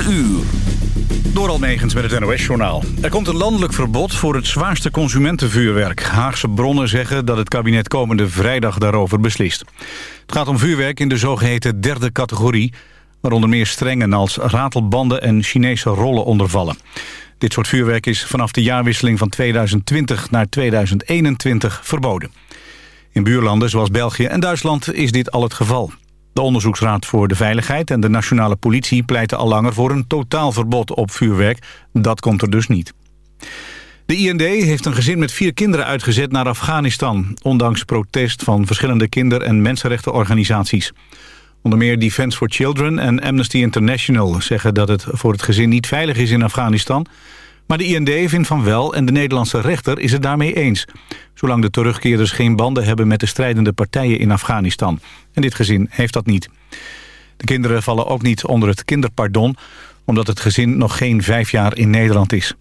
4 uur. Door Almegens met het NOS-journaal. Er komt een landelijk verbod voor het zwaarste consumentenvuurwerk. Haagse bronnen zeggen dat het kabinet komende vrijdag daarover beslist. Het gaat om vuurwerk in de zogeheten derde categorie... waaronder meer strengen als ratelbanden en Chinese rollen ondervallen. Dit soort vuurwerk is vanaf de jaarwisseling van 2020 naar 2021 verboden. In buurlanden zoals België en Duitsland is dit al het geval. De Onderzoeksraad voor de Veiligheid en de Nationale Politie pleiten al langer voor een totaalverbod op vuurwerk. Dat komt er dus niet. De IND heeft een gezin met vier kinderen uitgezet naar Afghanistan... ondanks protest van verschillende kinder- en mensenrechtenorganisaties. Onder meer Defence for Children en Amnesty International zeggen dat het voor het gezin niet veilig is in Afghanistan... Maar de IND vindt van wel en de Nederlandse rechter is het daarmee eens. Zolang de terugkeerders geen banden hebben met de strijdende partijen in Afghanistan. En dit gezin heeft dat niet. De kinderen vallen ook niet onder het kinderpardon... omdat het gezin nog geen vijf jaar in Nederland is.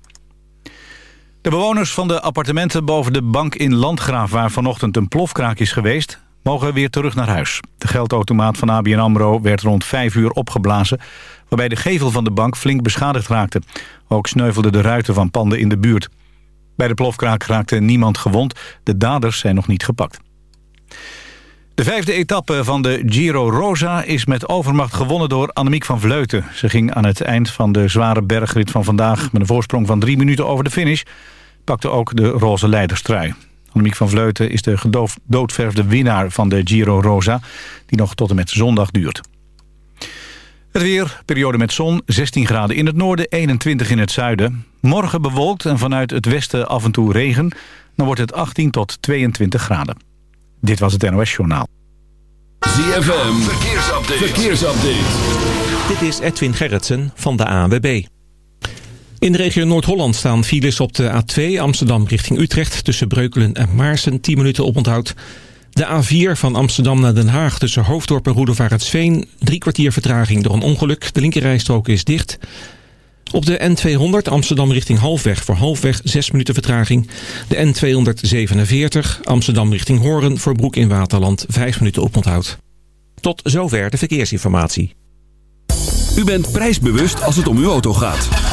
De bewoners van de appartementen boven de bank in Landgraaf... waar vanochtend een plofkraak is geweest, mogen weer terug naar huis. De geldautomaat van ABN AMRO werd rond vijf uur opgeblazen... waarbij de gevel van de bank flink beschadigd raakte. Ook sneuvelden de ruiten van panden in de buurt. Bij de plofkraak raakte niemand gewond. De daders zijn nog niet gepakt. De vijfde etappe van de Giro Rosa is met overmacht gewonnen door Annemiek van Vleuten. Ze ging aan het eind van de zware bergrit van vandaag... met een voorsprong van drie minuten over de finish... pakte ook de roze leiderstrui. Annemiek van Vleuten is de gedoodverfde winnaar van de Giro Rosa... die nog tot en met zondag duurt. Het weer, periode met zon, 16 graden in het noorden, 21 in het zuiden. Morgen bewolkt en vanuit het westen af en toe regen. Dan wordt het 18 tot 22 graden. Dit was het NOS Journaal. ZFM, verkeersupdate. verkeersupdate. Dit is Edwin Gerritsen van de ANWB. In de regio Noord-Holland staan files op de A2 Amsterdam richting Utrecht... tussen Breukelen en Maarsen, 10 minuten oponthoud... De A4 van Amsterdam naar Den Haag tussen Hoofddorp en Sveen. Drie kwartier vertraging door een ongeluk. De linkerrijstrook is dicht. Op de N200 Amsterdam richting Halfweg voor Halfweg 6 minuten vertraging. De N247 Amsterdam richting Horen voor Broek in Waterland 5 minuten oponthoud. Tot zover de verkeersinformatie. U bent prijsbewust als het om uw auto gaat.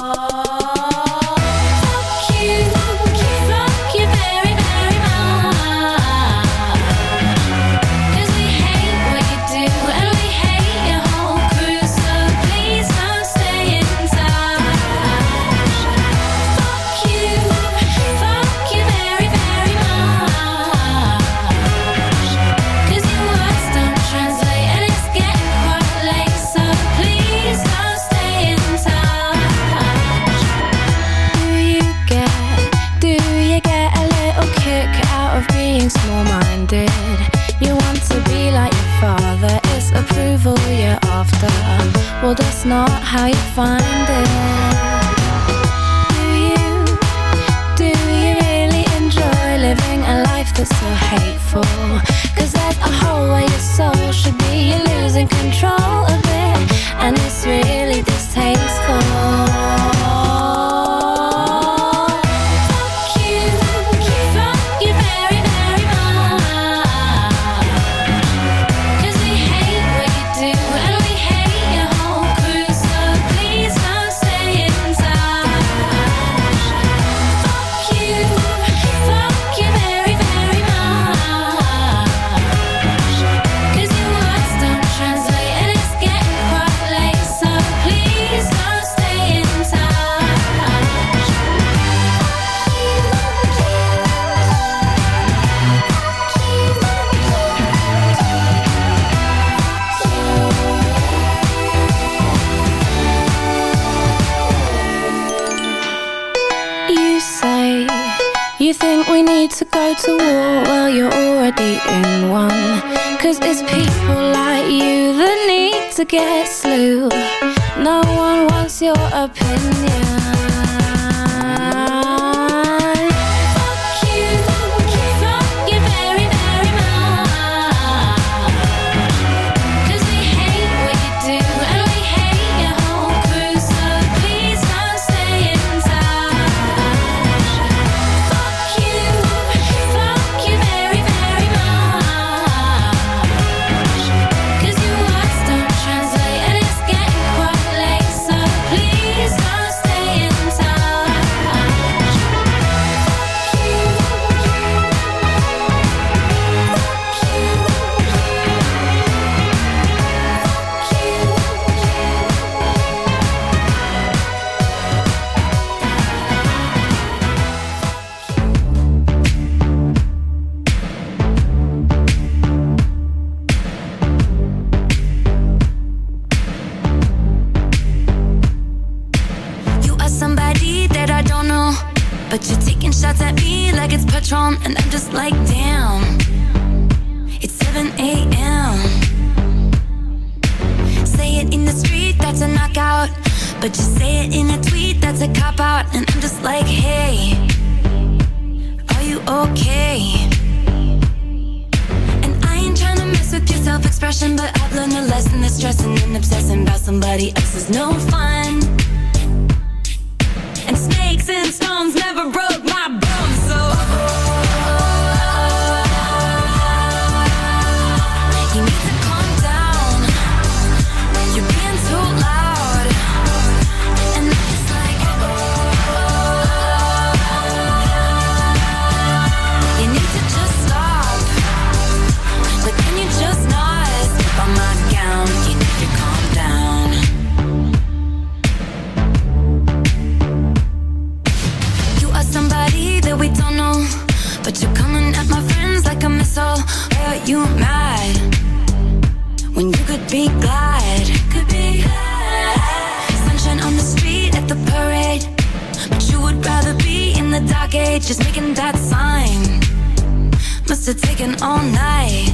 to taking all night.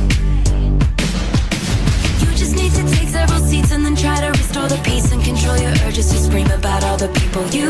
You just need to take several seats and then try to restore the peace and control your urges to scream about all the people you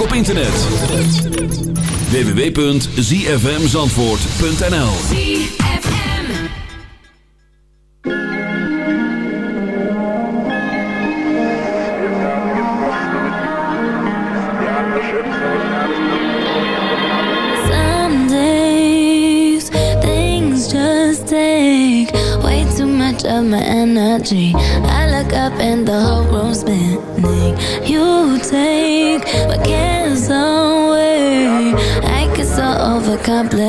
op internet. www.zfmzandvoort.nl Some days, things just take